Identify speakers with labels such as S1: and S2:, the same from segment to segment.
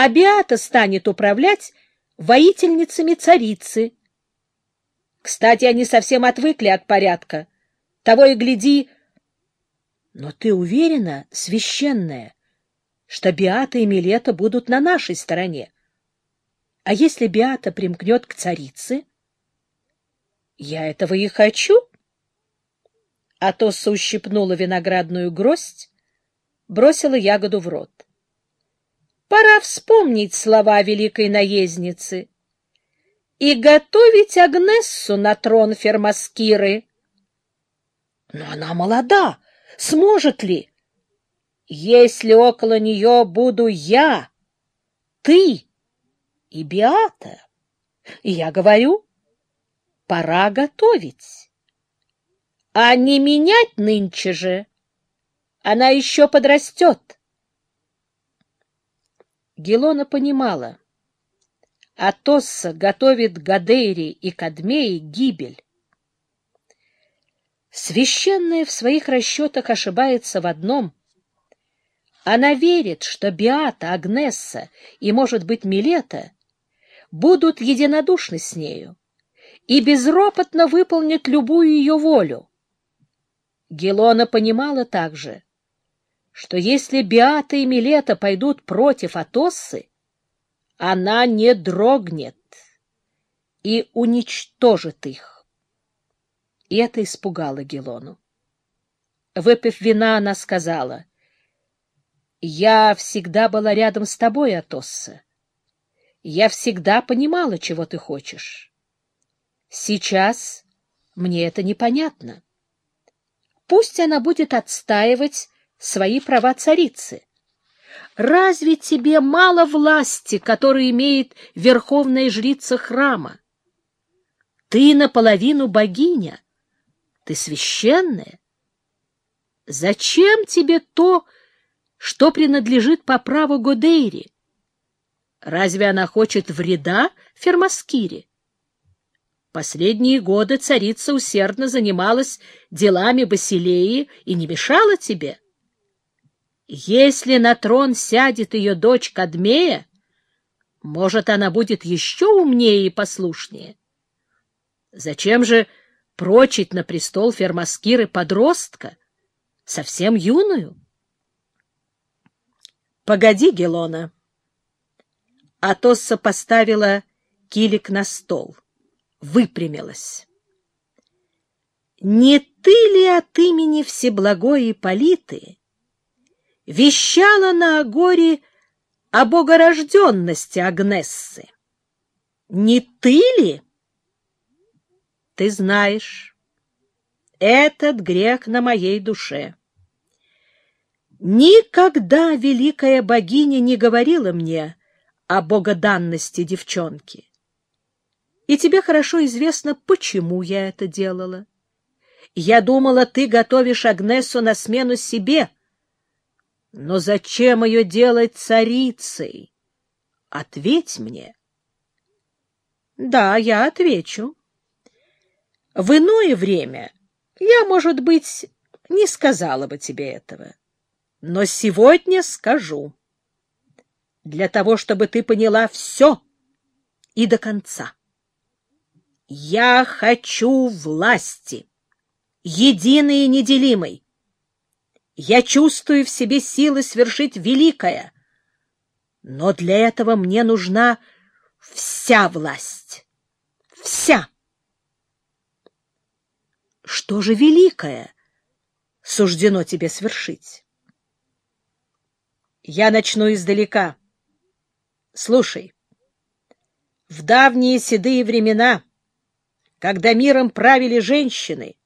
S1: а Биата станет управлять воительницами царицы. Кстати, они совсем отвыкли от порядка. Того и гляди... Но ты уверена, священная, что Биата и Милета будут на нашей стороне? А если Биата примкнет к царице? Я этого и хочу. Атосса ущипнула виноградную гроздь, бросила ягоду в рот. Пора вспомнить слова великой наездницы и готовить Агнессу на трон Фермаскиры. Но она молода, сможет ли? Если около нее буду я, ты и Биата, я говорю, пора готовить. А не менять нынче же, она еще подрастет. Гелона понимала, Атосса готовит Гадейри и Кадмеи гибель. Священная в своих расчетах ошибается в одном. Она верит, что Биата, Агнесса и, может быть, Милета будут единодушны с нею и безропотно выполнят любую ее волю. Гелона понимала также, что если Биата и Милета пойдут против Атоссы, она не дрогнет и уничтожит их. И это испугало Гелону. Выпив вина, она сказала, «Я всегда была рядом с тобой, Атосса. Я всегда понимала, чего ты хочешь. Сейчас мне это непонятно. Пусть она будет отстаивать свои права царицы. Разве тебе мало власти, которую имеет верховная жрица храма? Ты наполовину богиня, ты священная. Зачем тебе то, что принадлежит по праву Годейри? Разве она хочет вреда Фермаскире? Последние годы царица усердно занималась делами Басилеи и не мешала тебе. Если на трон сядет ее дочь Кадмея, может, она будет еще умнее и послушнее. Зачем же прочить на престол Фермаскиры подростка, совсем юную? — Погоди, Гелона. Атосса поставила килик на стол, выпрямилась. — Не ты ли от имени Всеблагой Ипполиты вещала на Агоре о богорожденности Агнессы. Не ты ли? Ты знаешь, этот грех на моей душе. Никогда великая богиня не говорила мне о богоданности девчонки. И тебе хорошо известно, почему я это делала. Я думала, ты готовишь Агнесу на смену себе, но зачем ее делать царицей? Ответь мне. Да, я отвечу. В иное время я, может быть, не сказала бы тебе этого, но сегодня скажу. Для того, чтобы ты поняла все и до конца. Я хочу власти, единой и неделимой. Я чувствую в себе силы свершить великое. Но для этого мне нужна вся власть. Вся. Что же великое суждено тебе свершить? Я начну издалека. Слушай, в давние седые времена, когда миром правили женщины,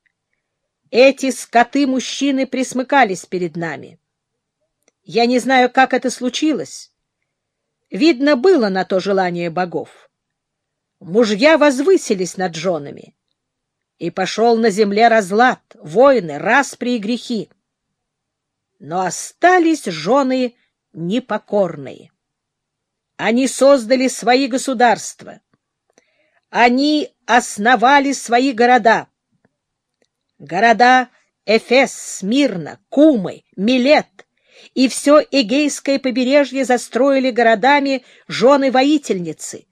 S1: эти скоты-мужчины присмыкались перед нами. Я не знаю, как это случилось. Видно, было на то желание богов. Мужья возвысились над женами, и пошел на земле разлад, войны, распри и грехи. Но остались жены непокорные. Они создали свои государства. Они основали свои города — Города Эфес, Смирна, Кумы, Милет и все Эгейское побережье застроили городами жены-воительницы.